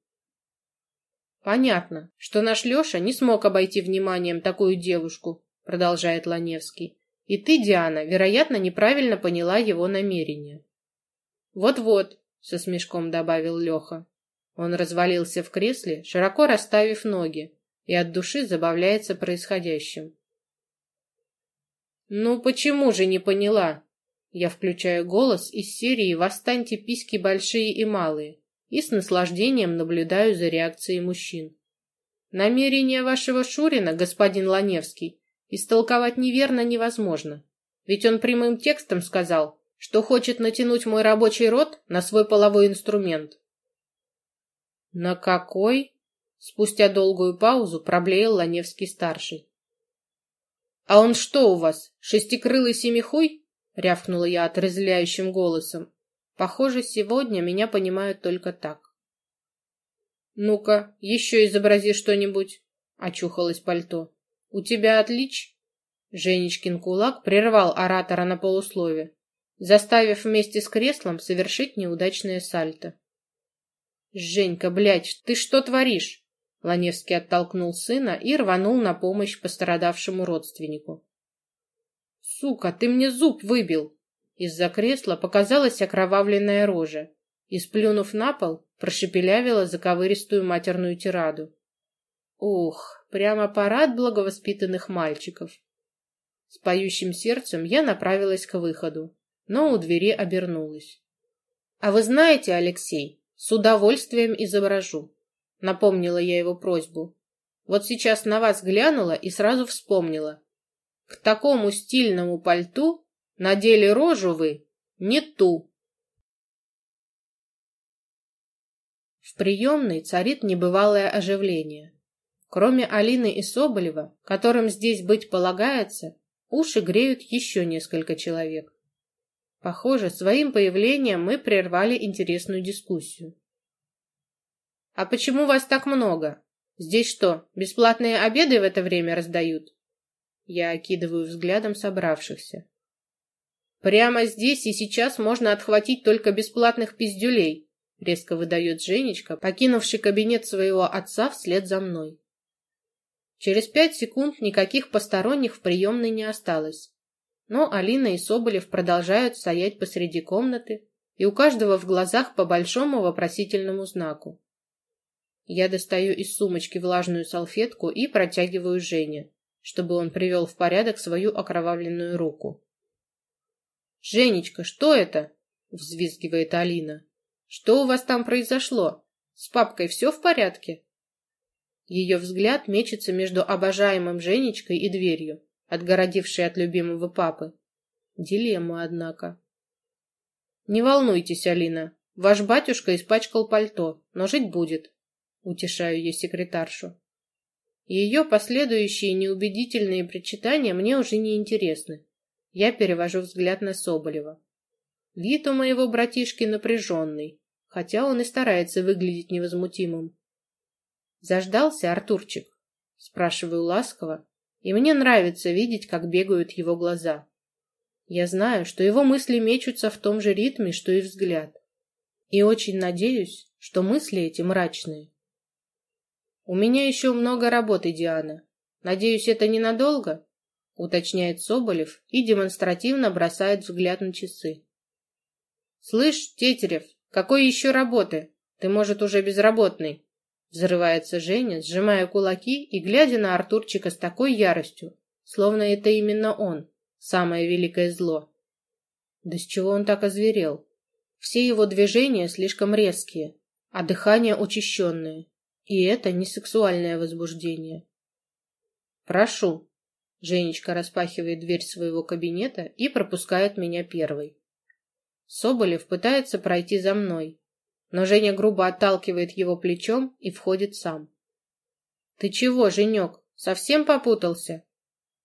Понятно, что наш Леша не смог обойти вниманием такую девушку, продолжает Ланевский. И ты, Диана, вероятно, неправильно поняла его намерения. Вот-вот, со смешком добавил Леха. Он развалился в кресле, широко расставив ноги, и от души забавляется происходящим. Ну почему же не поняла? Я включаю голос из серии «Восстаньте письки большие и малые» и с наслаждением наблюдаю за реакцией мужчин. Намерение вашего Шурина, господин Ланевский, истолковать неверно невозможно. Ведь он прямым текстом сказал, что хочет натянуть мой рабочий рот на свой половой инструмент. На какой? Спустя долгую паузу проблеял Ланевский-старший. «А он что у вас, шестикрылый семихуй?» — рявкнула я отрезвляющим голосом. Похоже, сегодня меня понимают только так. «Ну-ка, еще изобрази что-нибудь», — очухалось пальто. «У тебя отлич?» Женечкин кулак прервал оратора на полуслове, заставив вместе с креслом совершить неудачное сальто. «Женька, блядь, ты что творишь?» Ланевский оттолкнул сына и рванул на помощь пострадавшему родственнику. «Сука, ты мне зуб выбил!» Из-за кресла показалась окровавленная рожа и, сплюнув на пол, прошепелявила заковыристую матерную тираду. Ух, прямо парад благовоспитанных мальчиков. С поющим сердцем я направилась к выходу, но у двери обернулась. «А вы знаете, Алексей, с удовольствием изображу», — напомнила я его просьбу. «Вот сейчас на вас глянула и сразу вспомнила. К такому стильному пальту Надели рожу вы не ту. В приемной царит небывалое оживление. Кроме Алины и Соболева, которым здесь быть полагается, уши греют еще несколько человек. Похоже, своим появлением мы прервали интересную дискуссию. «А почему вас так много? Здесь что, бесплатные обеды в это время раздают?» Я окидываю взглядом собравшихся. Прямо здесь и сейчас можно отхватить только бесплатных пиздюлей, резко выдает Женечка, покинувший кабинет своего отца вслед за мной. Через пять секунд никаких посторонних в приемной не осталось. Но Алина и Соболев продолжают стоять посреди комнаты, и у каждого в глазах по большому вопросительному знаку. Я достаю из сумочки влажную салфетку и протягиваю Жене, чтобы он привел в порядок свою окровавленную руку. «Женечка, что это?» — взвизгивает Алина. «Что у вас там произошло? С папкой все в порядке?» Ее взгляд мечется между обожаемым Женечкой и дверью, отгородившей от любимого папы. Дилемма, однако. «Не волнуйтесь, Алина. Ваш батюшка испачкал пальто, но жить будет», — утешаю я секретаршу. Ее последующие неубедительные причитания мне уже не интересны. Я перевожу взгляд на Соболева. Вид у моего братишки напряженный, хотя он и старается выглядеть невозмутимым. «Заждался, Артурчик?» — спрашиваю ласково, и мне нравится видеть, как бегают его глаза. Я знаю, что его мысли мечутся в том же ритме, что и взгляд. И очень надеюсь, что мысли эти мрачные. «У меня еще много работы, Диана. Надеюсь, это ненадолго?» — уточняет Соболев и демонстративно бросает взгляд на часы. «Слышь, Тетерев, какой еще работы? Ты, может, уже безработный?» Взрывается Женя, сжимая кулаки и глядя на Артурчика с такой яростью, словно это именно он, самое великое зло. Да с чего он так озверел? Все его движения слишком резкие, а дыхание учащенное. И это не сексуальное возбуждение. «Прошу». Женечка распахивает дверь своего кабинета и пропускает меня первой. Соболев пытается пройти за мной, но Женя грубо отталкивает его плечом и входит сам. «Ты чего, Женек, совсем попутался?»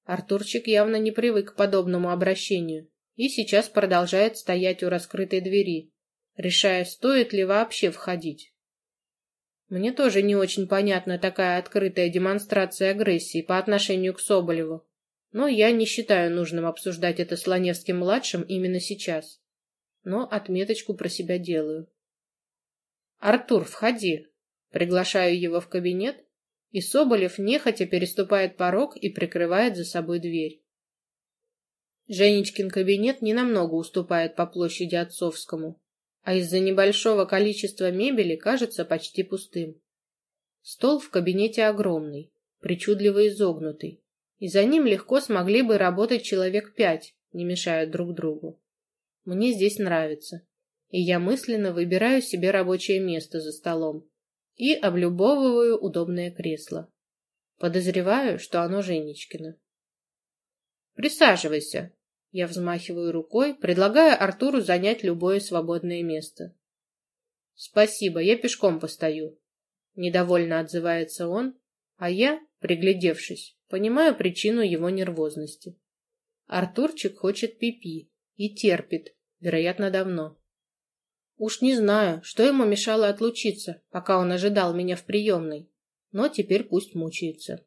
Артурчик явно не привык к подобному обращению и сейчас продолжает стоять у раскрытой двери, решая, стоит ли вообще входить. Мне тоже не очень понятна такая открытая демонстрация агрессии по отношению к Соболеву, но я не считаю нужным обсуждать это с Ланевским-младшим именно сейчас. Но отметочку про себя делаю. «Артур, входи!» Приглашаю его в кабинет, и Соболев нехотя переступает порог и прикрывает за собой дверь. Женечкин кабинет ненамного уступает по площади отцовскому, а из-за небольшого количества мебели кажется почти пустым. Стол в кабинете огромный, причудливо изогнутый, и за ним легко смогли бы работать человек пять, не мешая друг другу. Мне здесь нравится, и я мысленно выбираю себе рабочее место за столом и облюбовываю удобное кресло. Подозреваю, что оно Женечкино. «Присаживайся», я взмахиваю рукой, предлагая Артуру занять любое свободное место. «Спасибо, я пешком постою», — недовольно отзывается он, а я, приглядевшись, понимаю причину его нервозности. Артурчик хочет пипи -пи и терпит, вероятно, давно. Уж не знаю, что ему мешало отлучиться, пока он ожидал меня в приемной, но теперь пусть мучается.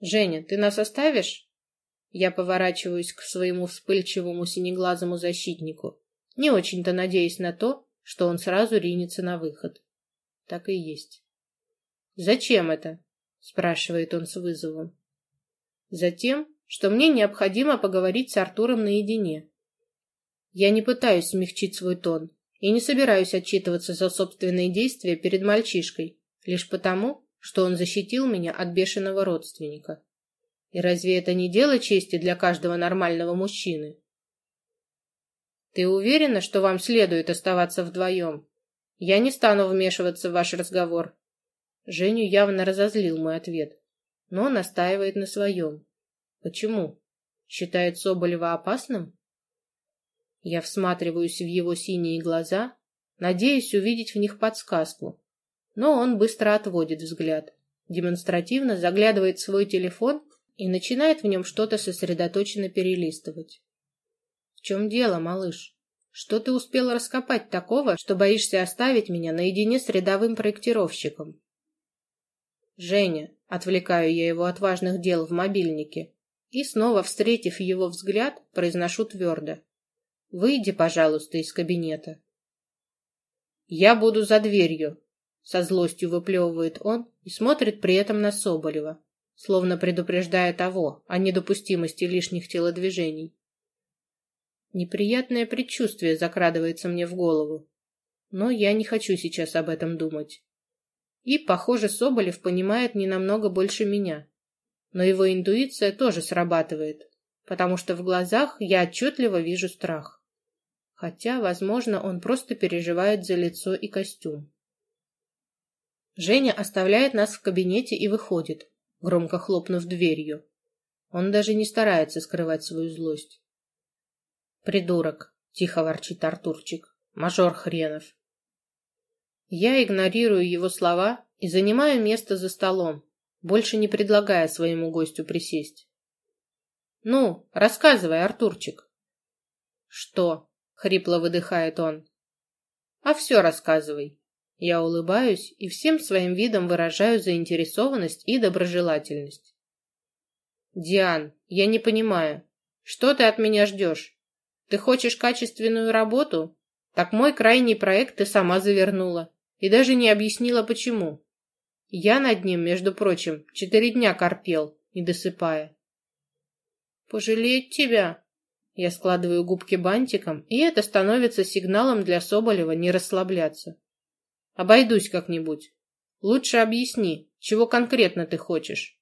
«Женя, ты нас оставишь?» Я поворачиваюсь к своему вспыльчивому синеглазому защитнику, не очень-то надеясь на то, что он сразу ринется на выход. Так и есть. «Зачем это?» — спрашивает он с вызовом. «Затем, что мне необходимо поговорить с Артуром наедине. Я не пытаюсь смягчить свой тон и не собираюсь отчитываться за собственные действия перед мальчишкой, лишь потому, что он защитил меня от бешеного родственника. И разве это не дело чести для каждого нормального мужчины? Ты уверена, что вам следует оставаться вдвоем? Я не стану вмешиваться в ваш разговор. Женю явно разозлил мой ответ, но настаивает на своем. Почему? Считает Соболева опасным? Я всматриваюсь в его синие глаза, надеясь увидеть в них подсказку, но он быстро отводит взгляд, демонстративно заглядывает в свой телефон и начинает в нем что-то сосредоточенно перелистывать. В чем дело, малыш? Что ты успел раскопать такого, что боишься оставить меня наедине с рядовым проектировщиком? Женя, отвлекаю я его от важных дел в мобильнике, и снова, встретив его взгляд, произношу твердо. Выйди, пожалуйста, из кабинета. Я буду за дверью, со злостью выплевывает он и смотрит при этом на Соболева словно предупреждая того о недопустимости лишних телодвижений. Неприятное предчувствие закрадывается мне в голову, но я не хочу сейчас об этом думать. И, похоже, Соболев понимает не намного больше меня, но его интуиция тоже срабатывает, потому что в глазах я отчетливо вижу страх. Хотя, возможно, он просто переживает за лицо и костюм. Женя оставляет нас в кабинете и выходит, громко хлопнув дверью. Он даже не старается скрывать свою злость. «Придурок!» — тихо ворчит Артурчик. «Мажор хренов!» Я игнорирую его слова и занимаю место за столом, больше не предлагая своему гостю присесть. «Ну, рассказывай, Артурчик». «Что?» — хрипло выдыхает он. «А все рассказывай». Я улыбаюсь и всем своим видом выражаю заинтересованность и доброжелательность. «Диан, я не понимаю, что ты от меня ждешь? Ты хочешь качественную работу? Так мой крайний проект ты сама завернула и даже не объяснила, почему. Я над ним, между прочим, четыре дня корпел, не досыпая. «Пожалеть тебя?» Я складываю губки бантиком, и это становится сигналом для Соболева не расслабляться. Обойдусь как-нибудь. Лучше объясни, чего конкретно ты хочешь.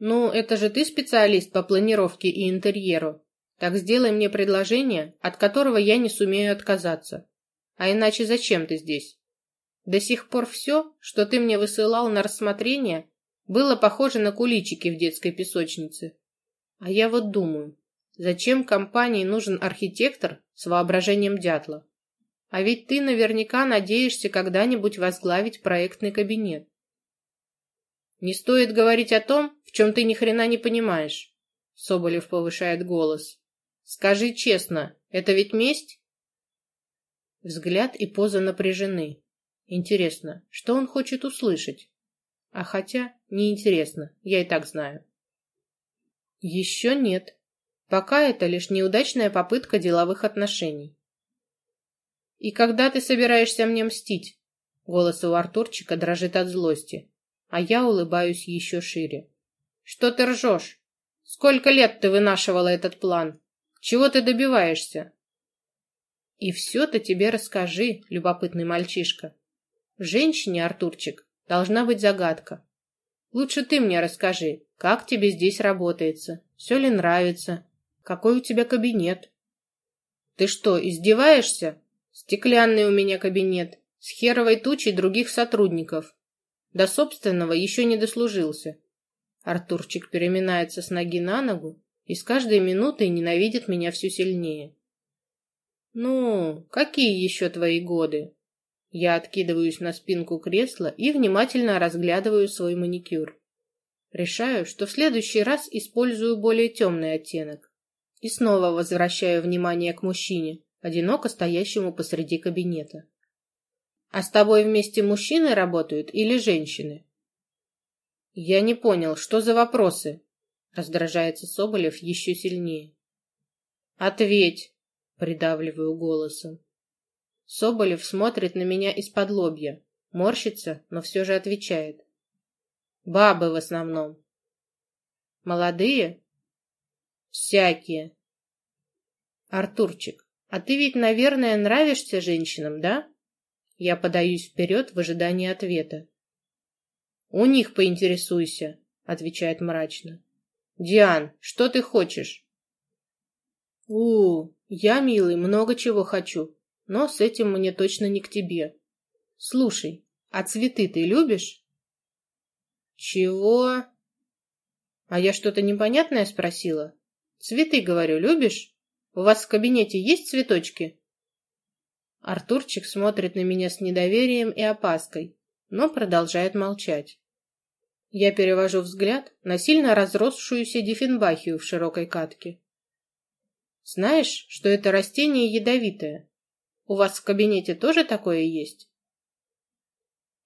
Ну, это же ты специалист по планировке и интерьеру. Так сделай мне предложение, от которого я не сумею отказаться. А иначе зачем ты здесь? До сих пор все, что ты мне высылал на рассмотрение, было похоже на куличики в детской песочнице. А я вот думаю, зачем компании нужен архитектор с воображением дятла? А ведь ты наверняка надеешься когда-нибудь возглавить проектный кабинет. Не стоит говорить о том, в чем ты ни хрена не понимаешь. Соболев повышает голос. Скажи честно, это ведь месть? Взгляд и поза напряжены. Интересно, что он хочет услышать? А хотя, неинтересно, я и так знаю. Еще нет. Пока это лишь неудачная попытка деловых отношений. И когда ты собираешься мне мстить? Голос у Артурчика дрожит от злости, а я улыбаюсь еще шире. Что ты ржешь? Сколько лет ты вынашивала этот план? Чего ты добиваешься? И все-то тебе расскажи, любопытный мальчишка. Женщине, Артурчик, должна быть загадка. Лучше ты мне расскажи, как тебе здесь работается, все ли нравится, какой у тебя кабинет. Ты что, издеваешься? Стеклянный у меня кабинет, с херовой тучей других сотрудников. До собственного еще не дослужился. Артурчик переминается с ноги на ногу и с каждой минутой ненавидит меня все сильнее. «Ну, какие еще твои годы?» Я откидываюсь на спинку кресла и внимательно разглядываю свой маникюр. Решаю, что в следующий раз использую более темный оттенок. И снова возвращаю внимание к мужчине, одиноко стоящему посреди кабинета. «А с тобой вместе мужчины работают или женщины?» «Я не понял, что за вопросы?» Раздражается Соболев еще сильнее. «Ответь!» — придавливаю голосом. Соболев смотрит на меня из-под лобья, морщится, но все же отвечает. Бабы в основном. Молодые? Всякие. Артурчик, а ты ведь, наверное, нравишься женщинам, да? Я подаюсь вперед в ожидании ответа. У них поинтересуйся, отвечает мрачно. Диан, что ты хочешь? У, я, милый, много чего хочу, но с этим мне точно не к тебе. Слушай, а цветы ты любишь? Чего? А я что-то непонятное спросила? Цветы, говорю, любишь? У вас в кабинете есть цветочки? Артурчик смотрит на меня с недоверием и опаской, но продолжает молчать. Я перевожу взгляд на сильно разросшуюся диффенбахию в широкой катке. Знаешь, что это растение ядовитое? У вас в кабинете тоже такое есть?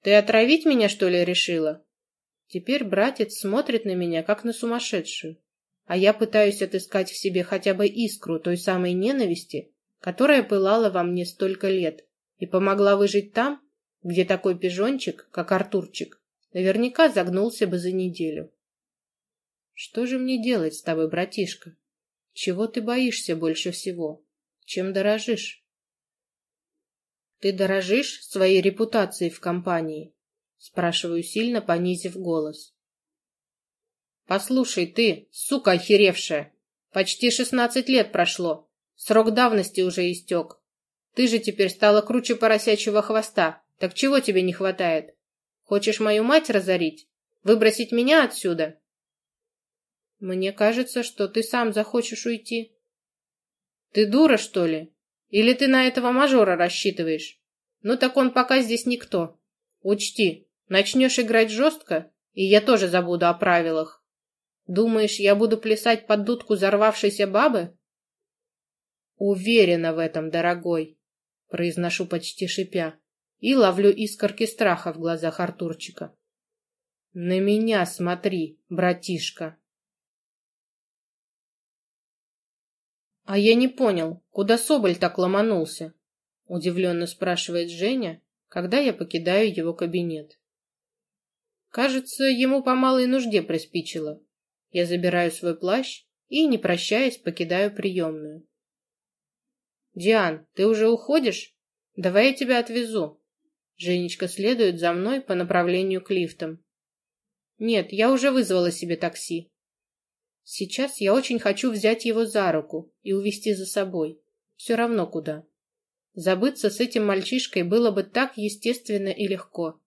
Ты отравить меня, что ли, решила? Теперь братец смотрит на меня, как на сумасшедшую, а я пытаюсь отыскать в себе хотя бы искру той самой ненависти, которая пылала во мне столько лет и помогла выжить там, где такой пижончик, как Артурчик, наверняка загнулся бы за неделю. Что же мне делать с тобой, братишка? Чего ты боишься больше всего? Чем дорожишь? Ты дорожишь своей репутацией в компании? Спрашиваю сильно, понизив голос. Послушай ты, сука охеревшая, почти шестнадцать лет прошло, срок давности уже истек. Ты же теперь стала круче поросячьего хвоста, так чего тебе не хватает? Хочешь мою мать разорить? Выбросить меня отсюда? Мне кажется, что ты сам захочешь уйти. Ты дура, что ли? Или ты на этого мажора рассчитываешь? Ну так он пока здесь никто. Учти, начнешь играть жестко, И я тоже забуду о правилах. Думаешь, я буду плясать под дудку взорвавшейся бабы? Уверена в этом, дорогой, произношу почти шипя и ловлю искорки страха в глазах Артурчика. На меня смотри, братишка. А я не понял, куда Соболь так ломанулся? Удивленно спрашивает Женя, когда я покидаю его кабинет. Кажется, ему по малой нужде приспичило. Я забираю свой плащ и, не прощаясь, покидаю приемную. «Диан, ты уже уходишь? Давай я тебя отвезу». Женечка следует за мной по направлению к лифтам. Нет, я уже вызвала себе такси. Сейчас я очень хочу взять его за руку и увести за собой. Все равно куда. Забыться с этим мальчишкой было бы так естественно и легко.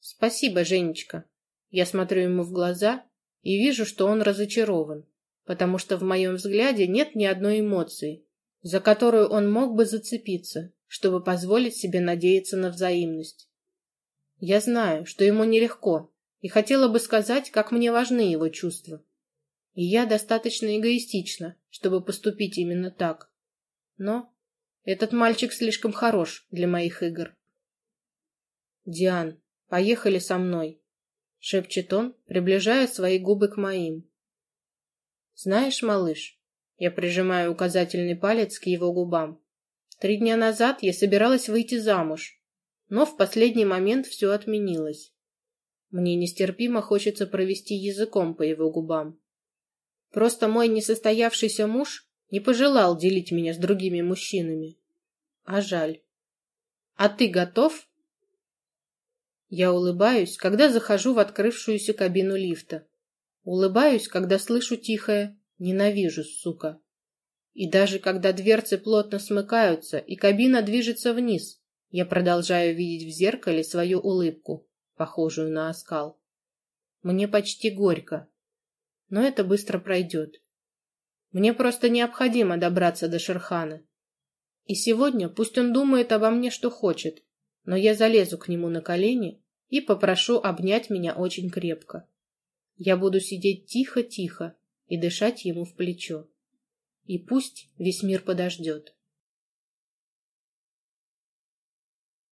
Спасибо, Женечка. Я смотрю ему в глаза и вижу, что он разочарован, потому что в моем взгляде нет ни одной эмоции, за которую он мог бы зацепиться, чтобы позволить себе надеяться на взаимность. Я знаю, что ему нелегко, и хотела бы сказать, как мне важны его чувства. И я достаточно эгоистична, чтобы поступить именно так. Но этот мальчик слишком хорош для моих игр. «Диан, поехали со мной», — шепчет он, приближая свои губы к моим. «Знаешь, малыш, я прижимаю указательный палец к его губам. Три дня назад я собиралась выйти замуж, но в последний момент все отменилось. Мне нестерпимо хочется провести языком по его губам. Просто мой несостоявшийся муж не пожелал делить меня с другими мужчинами. А жаль. А ты готов? Я улыбаюсь, когда захожу в открывшуюся кабину лифта. Улыбаюсь, когда слышу тихое «ненавижу, сука». И даже когда дверцы плотно смыкаются и кабина движется вниз, я продолжаю видеть в зеркале свою улыбку, похожую на оскал. Мне почти горько, но это быстро пройдет. Мне просто необходимо добраться до Шерхана. И сегодня пусть он думает обо мне, что хочет, но я залезу к нему на колени и попрошу обнять меня очень крепко. Я буду сидеть тихо-тихо и дышать ему в плечо. И пусть весь мир подождет.